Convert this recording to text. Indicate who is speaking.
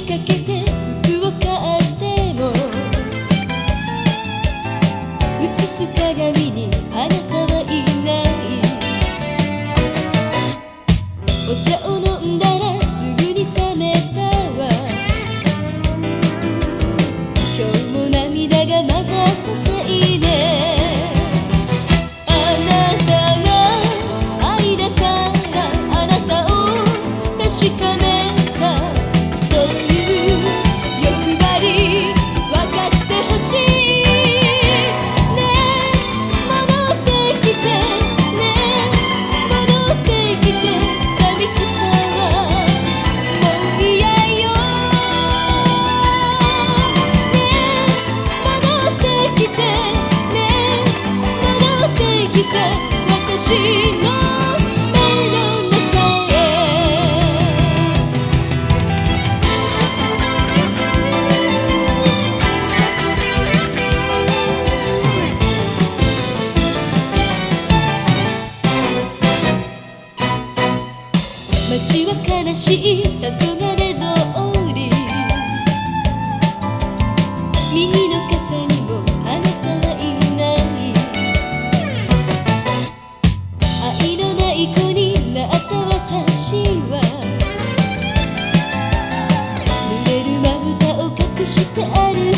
Speaker 1: かけて服を買っても映す鏡にあなたはいない。お茶を飲んだらすぐに冷めたわ。今日も涙が混ざった街は悲しい黄昏してる